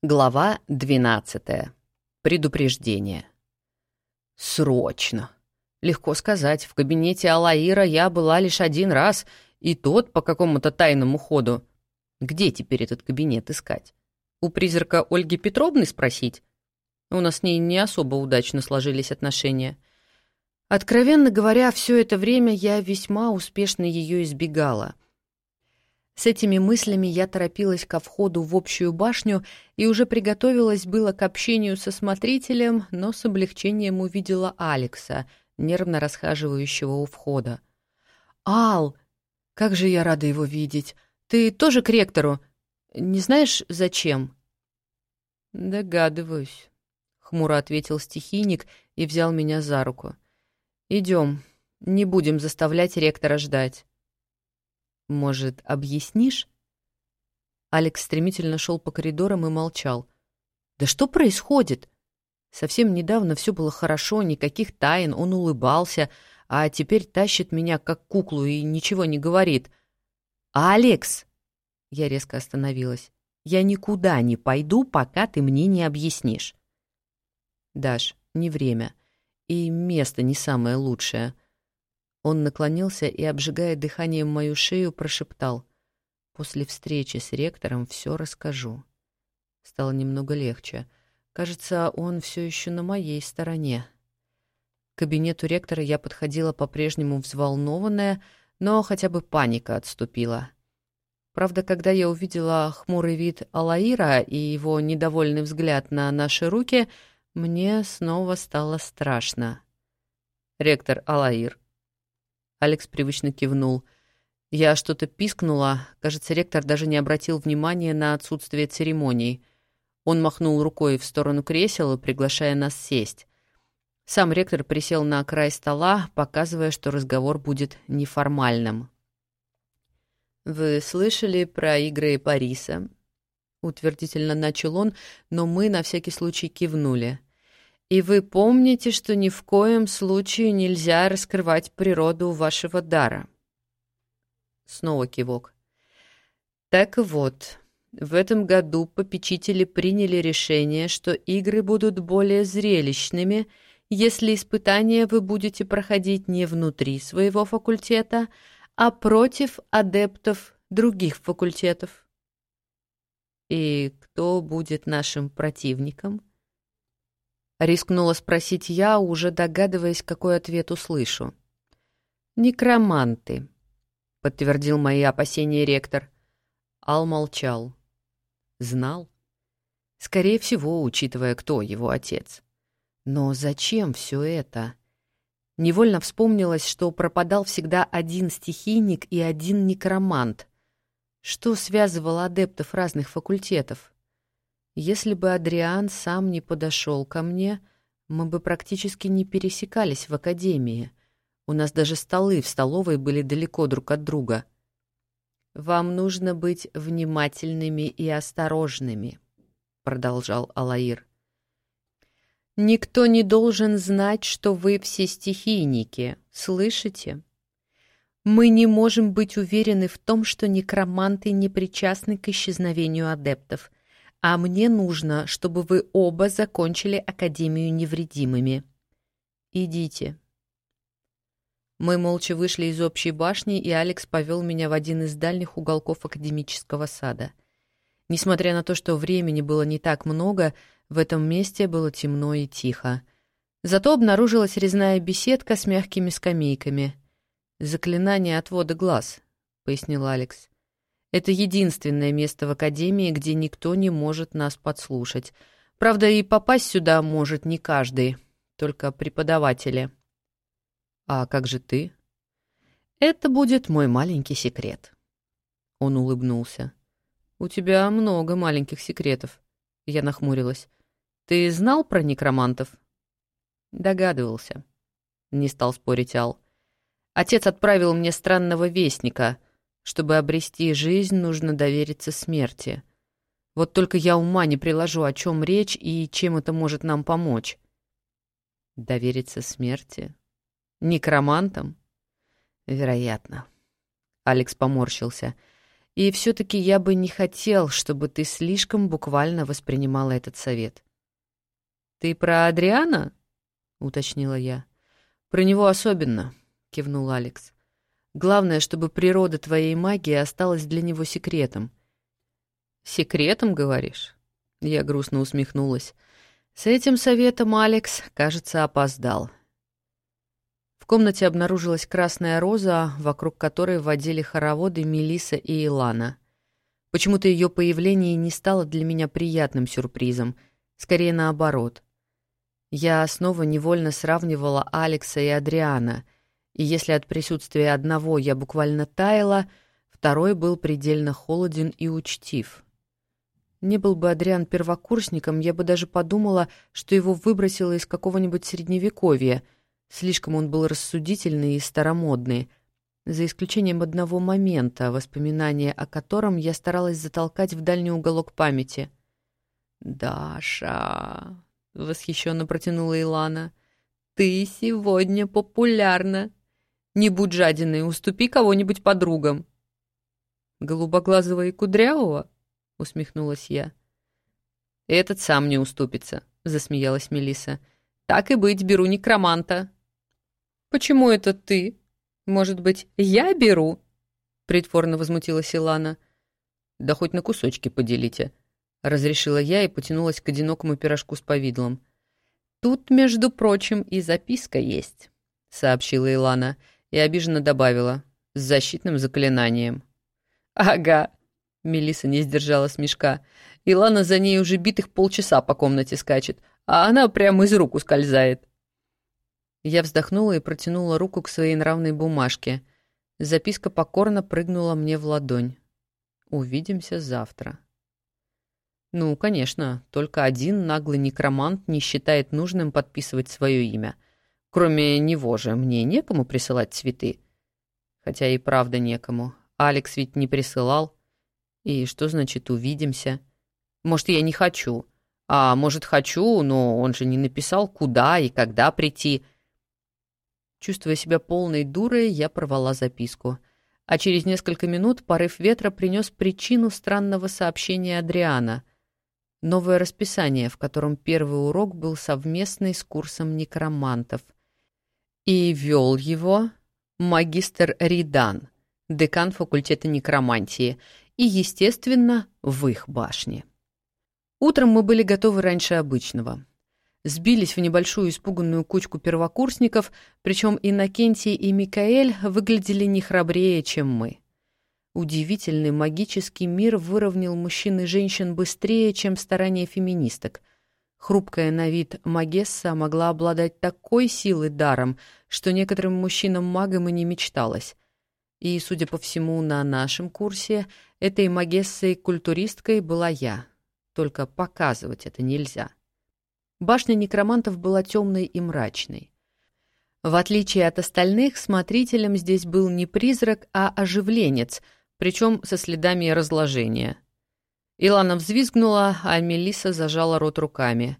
Глава 12. Предупреждение. Срочно. Легко сказать, в кабинете Алаира я была лишь один раз, и тот по какому-то тайному ходу. Где теперь этот кабинет искать? У призрака Ольги Петровны спросить? У нас с ней не особо удачно сложились отношения. Откровенно говоря, все это время я весьма успешно ее избегала — с этими мыслями я торопилась ко входу в общую башню и уже приготовилась было к общению со смотрителем, но с облегчением увидела Алекса, нервно расхаживающего у входа. «Ал! Как же я рада его видеть! Ты тоже к ректору? Не знаешь, зачем?» «Догадываюсь», — хмуро ответил стихийник и взял меня за руку. «Идем, не будем заставлять ректора ждать». Может, объяснишь?» Алекс стремительно шел по коридорам и молчал. «Да что происходит?» Совсем недавно все было хорошо, никаких тайн, он улыбался, а теперь тащит меня как куклу и ничего не говорит. «Алекс!» Я резко остановилась. «Я никуда не пойду, пока ты мне не объяснишь». «Даш, не время. И место не самое лучшее». Он наклонился и, обжигая дыханием мою шею, прошептал. «После встречи с ректором все расскажу». Стало немного легче. Кажется, он все еще на моей стороне. К кабинету ректора я подходила по-прежнему взволнованная, но хотя бы паника отступила. Правда, когда я увидела хмурый вид Алаира и его недовольный взгляд на наши руки, мне снова стало страшно. «Ректор Алаир, Алекс привычно кивнул. Я что-то пискнула. Кажется, ректор даже не обратил внимания на отсутствие церемоний. Он махнул рукой в сторону кресел, приглашая нас сесть. Сам ректор присел на край стола, показывая, что разговор будет неформальным. «Вы слышали про игры Париса?» Утвердительно начал он, но мы на всякий случай кивнули. И вы помните, что ни в коем случае нельзя раскрывать природу вашего дара. Снова кивок. Так вот, в этом году попечители приняли решение, что игры будут более зрелищными, если испытания вы будете проходить не внутри своего факультета, а против адептов других факультетов. И кто будет нашим противником? Рискнула спросить я, уже догадываясь, какой ответ услышу. «Некроманты», — подтвердил мои опасения ректор. Ал молчал. Знал? Скорее всего, учитывая, кто его отец. Но зачем все это? Невольно вспомнилось, что пропадал всегда один стихийник и один некромант. Что связывало адептов разных факультетов? Если бы Адриан сам не подошел ко мне, мы бы практически не пересекались в академии. У нас даже столы в столовой были далеко друг от друга. «Вам нужно быть внимательными и осторожными», — продолжал Алаир. «Никто не должен знать, что вы все стихийники, слышите? Мы не можем быть уверены в том, что некроманты не причастны к исчезновению адептов — а мне нужно, чтобы вы оба закончили Академию невредимыми. Идите». Мы молча вышли из общей башни, и Алекс повел меня в один из дальних уголков академического сада. Несмотря на то, что времени было не так много, в этом месте было темно и тихо. Зато обнаружилась резная беседка с мягкими скамейками. «Заклинание отвода глаз», — пояснил Алекс. Это единственное место в академии, где никто не может нас подслушать. Правда, и попасть сюда может не каждый, только преподаватели. А как же ты? Это будет мой маленький секрет. Он улыбнулся. У тебя много маленьких секретов. Я нахмурилась. Ты знал про некромантов? Догадывался. Не стал спорить Ал. Отец отправил мне странного вестника — чтобы обрести жизнь, нужно довериться смерти. Вот только я ума не приложу, о чем речь и чем это может нам помочь. Довериться смерти? Некромантам? Вероятно. Алекс поморщился. И все-таки я бы не хотел, чтобы ты слишком буквально воспринимала этот совет. «Ты про Адриана?» — уточнила я. «Про него особенно», — кивнул Алекс. «Главное, чтобы природа твоей магии осталась для него секретом». «Секретом, говоришь?» Я грустно усмехнулась. С этим советом Алекс, кажется, опоздал. В комнате обнаружилась красная роза, вокруг которой водили хороводы Мелиса и Илана. Почему-то ее появление не стало для меня приятным сюрпризом, скорее наоборот. Я снова невольно сравнивала Алекса и Адриана, и если от присутствия одного я буквально таяла, второй был предельно холоден и учтив — не был бы Адриан первокурсником, я бы даже подумала, что его выбросило из какого-нибудь средневековья. Слишком он был рассудительный и старомодный. За исключением одного момента, воспоминания о котором я старалась затолкать в дальний уголок памяти. «Даша!» — восхищенно протянула Илана. «Ты сегодня популярна. Не будь жадиной, уступи кого-нибудь подругам». «Голубоглазого и кудрявого?» — усмехнулась я. «Этот сам не уступится», — засмеялась Мелиса. «Так и быть, беру некроманта». «Почему это ты? Может быть, я беру?» — притворно возмутилась Илана. «Да хоть на кусочки поделите», — разрешила я и потянулась к одинокому пирожку с повидлом. «Тут, между прочим, и записка есть», — сообщила Илана и обиженно добавила, «с защитным заклинанием». «Ага», Мелиса не сдержала смешка. Илана за ней уже битых полчаса по комнате скачет, а она прямо из рук ускользает. Я вздохнула и протянула руку к своей нравной бумажке. Записка покорно прыгнула мне в ладонь. «Увидимся завтра». Ну, конечно, только один наглый некромант не считает нужным подписывать свое имя. Кроме него же мне некому присылать цветы. Хотя и правда некому. Алекс ведь не присылал. И что значит «увидимся»? Может, я не хочу. А может, хочу, но он же не написал, куда и когда прийти. Чувствуя себя полной дурой, я порвала записку. А через несколько минут порыв ветра принес причину странного сообщения Адриана. Новое расписание, в котором первый урок был совместный с курсом некромантов. И вел его магистр Ридан, декан факультета некромантии, и, естественно, в их башне. Утром мы были готовы раньше обычного. Сбились в небольшую испуганную кучку первокурсников, причем Иннокентий и Микаэль выглядели не храбрее, чем мы. Удивительный магический мир выровнял мужчин и женщин быстрее, чем старания феминисток. Хрупкая на вид Магесса могла обладать такой силой даром, что некоторым мужчинам-магам и не мечталось. И, судя по всему, на нашем курсе этой магессой-культуристкой была я. Только показывать это нельзя. Башня некромантов была темной и мрачной. В отличие от остальных, смотрителем здесь был не призрак, а оживленец, причем со следами разложения. Илана взвизгнула, а Мелиса зажала рот руками.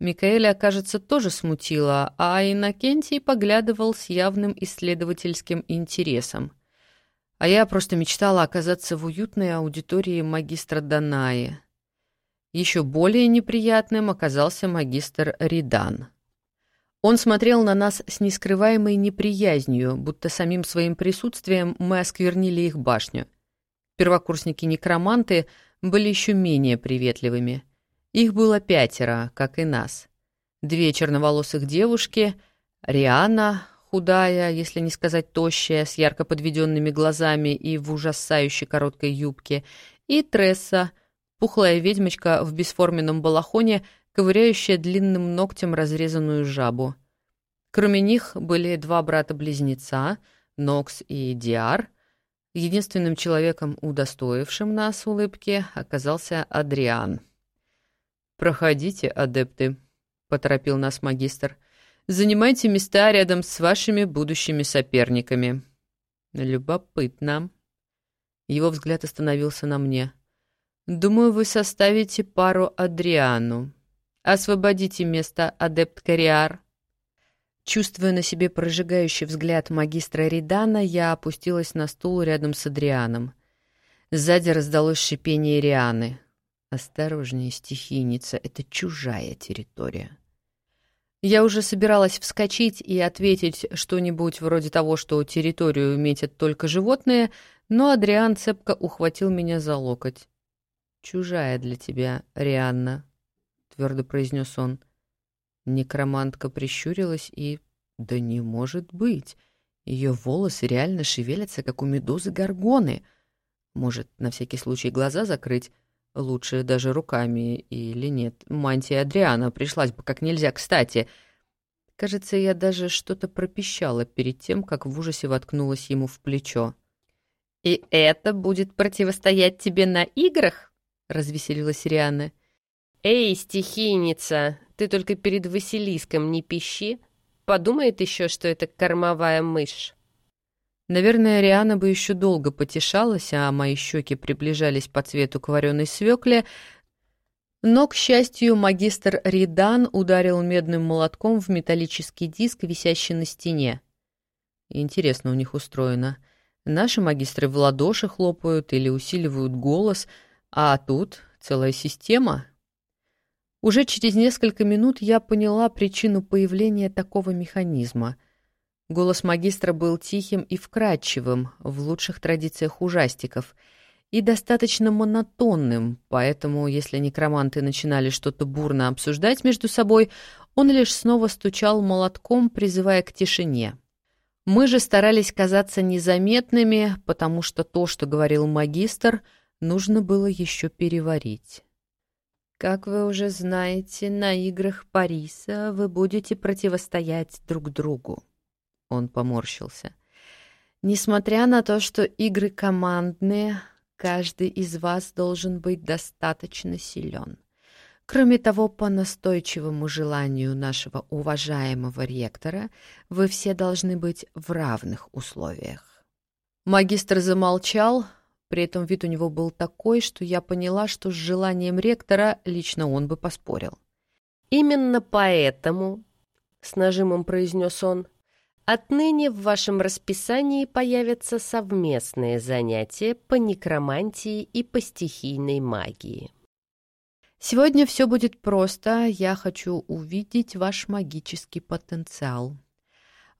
Микаэля, кажется, тоже смутила, а Иннокентий поглядывал с явным исследовательским интересом. А я просто мечтала оказаться в уютной аудитории магистра Данаи. Еще более неприятным оказался магистр Ридан. Он смотрел на нас с нескрываемой неприязнью, будто самим своим присутствием мы осквернили их башню. Первокурсники-некроманты были еще менее приветливыми. Их было пятеро, как и нас. Две черноволосых девушки, Риана, худая, если не сказать тощая, с ярко подведенными глазами и в ужасающе короткой юбке, и Тресса, пухлая ведьмочка в бесформенном балахоне, ковыряющая длинным ногтем разрезанную жабу. Кроме них были два брата-близнеца, Нокс и Диар. Единственным человеком, удостоившим нас улыбки, оказался Адриан. «Проходите, адепты», — поторопил нас магистр. — Занимайте места рядом с вашими будущими соперниками. Любопытно. Его взгляд остановился на мне. Думаю, вы составите пару Адриану. Освободите место, адепт Кориар. Чувствуя на себе прожигающий взгляд магистра Ридана, я опустилась на стул рядом с Адрианом. Сзади раздалось шипение Рианы. «Осторожнее, стихийница, это чужая территория». Я уже собиралась вскочить и ответить что-нибудь вроде того, что территорию метят только животные, но Адриан цепко ухватил меня за локоть. «Чужая для тебя, Рианна», — твердо произнес он. Некромантка прищурилась и... «Да не может быть! Ее волосы реально шевелятся, как у медузы горгоны. Может, на всякий случай глаза закрыть?» Лучше даже руками или нет. Мантия Адриана пришлась бы как нельзя кстати. Кажется, я даже что-то пропищала перед тем, как в ужасе воткнулась ему в плечо. «И это будет противостоять тебе на играх?» — развеселилась Риана. «Эй, стихийница, ты только перед Василиском не пищи. Подумает еще, что это кормовая мышь». Наверное, Риана бы еще долго потешалась, а мои щеки приближались по цвету к вареной свекле, но, к счастью, магистр Ридан ударил медным молотком в металлический диск, висящий на стене. Интересно у них устроено. Наши магистры в ладоши хлопают или усиливают голос, а тут целая система. Уже через несколько минут я поняла причину появления такого механизма — Голос магистра был тихим и вкрадчивым, в лучших традициях ужастиков, и достаточно монотонным, поэтому, если некроманты начинали что-то бурно обсуждать между собой, он лишь снова стучал молотком, призывая к тишине. Мы же старались казаться незаметными, потому что то, что говорил магистр, нужно было еще переварить. Как вы уже знаете, на играх Париса вы будете противостоять друг другу. Он поморщился. Несмотря на то, что игры командные, каждый из вас должен быть достаточно силен. Кроме того, по настойчивому желанию нашего уважаемого ректора, вы все должны быть в равных условиях. Магистр замолчал, при этом вид у него был такой, что я поняла, что с желанием ректора лично он бы поспорил. «Именно поэтому», — с нажимом произнес он, — Отныне в вашем расписании появятся совместные занятия по некромантии и по стихийной магии. Сегодня все будет просто. Я хочу увидеть ваш магический потенциал.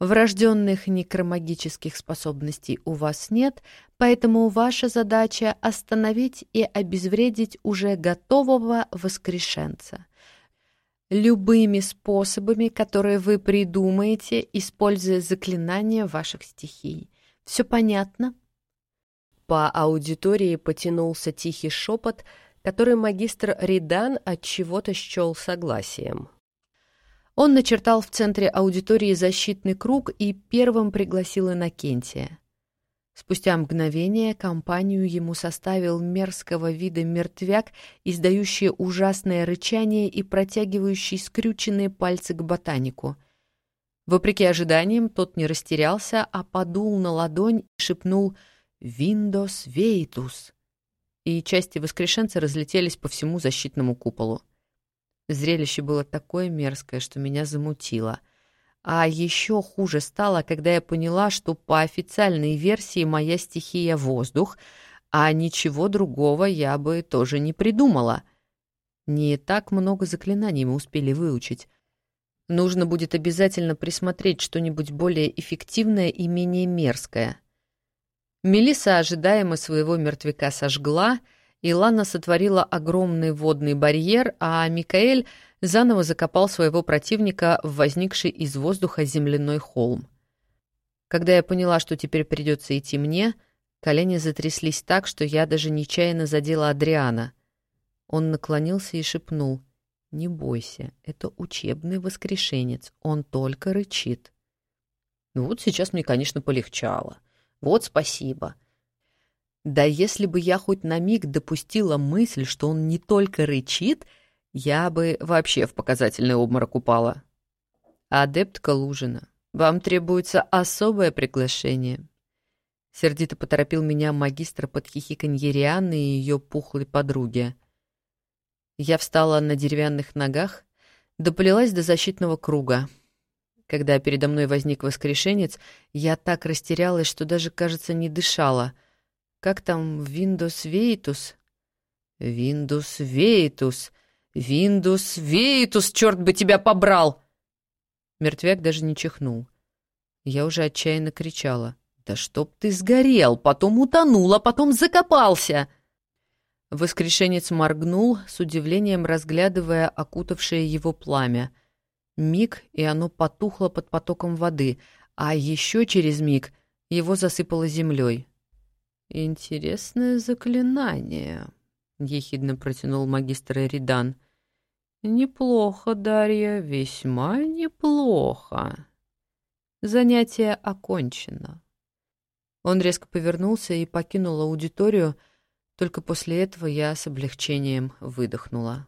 Врожденных некромагических способностей у вас нет, поэтому ваша задача — остановить и обезвредить уже готового воскрешенца — любыми способами, которые вы придумаете, используя заклинания ваших стихий. Все понятно?» По аудитории потянулся тихий шепот, который магистр Ридан от чего-то счел согласием. Он начертал в центре аудитории защитный круг и первым пригласил Иннокентия. Спустя мгновение компанию ему составил мерзкого вида мертвяк, издающий ужасное рычание и протягивающий скрюченные пальцы к ботанику. Вопреки ожиданиям, тот не растерялся, а подул на ладонь и шепнул «Виндос Вейтус», и части воскрешенца разлетелись по всему защитному куполу. Зрелище было такое мерзкое, что меня замутило — а еще хуже стало, когда я поняла, что по официальной версии моя стихия — воздух, а ничего другого я бы тоже не придумала. Не так много заклинаний мы успели выучить. Нужно будет обязательно присмотреть что-нибудь более эффективное и менее мерзкое. Мелиса ожидаемо своего мертвяка сожгла, Илана сотворила огромный водный барьер, а Микаэль — заново закопал своего противника в возникший из воздуха земляной холм. Когда я поняла, что теперь придется идти мне, колени затряслись так, что я даже нечаянно задела Адриана. Он наклонился и шепнул. «Не бойся, это учебный воскрешенец, он только рычит». Ну вот сейчас мне, конечно, полегчало. Вот спасибо. Да если бы я хоть на миг допустила мысль, что он не только рычит — я бы вообще в показательный обморок упала. Адептка Лужина, вам требуется особое приглашение. Сердито поторопил меня магистр под хихиканье Рианны и ее пухлой подруги. Я встала на деревянных ногах, доплелась до защитного круга. Когда передо мной возник воскрешенец, я так растерялась, что даже, кажется, не дышала. Как там Windows Veitus? Windows Veitus! Windows Veitus, черт бы тебя побрал! Мертвяк даже не чихнул. Я уже отчаянно кричала. «Да чтоб ты сгорел, потом утонул, а потом закопался!» Воскрешенец моргнул, с удивлением разглядывая окутавшее его пламя. Миг, и оно потухло под потоком воды, а еще через миг его засыпало землей. «Интересное заклинание», — ехидно протянул магистр Эридан. «Неплохо, Дарья, весьма неплохо. Занятие окончено». Он резко повернулся и покинул аудиторию, только после этого я с облегчением выдохнула.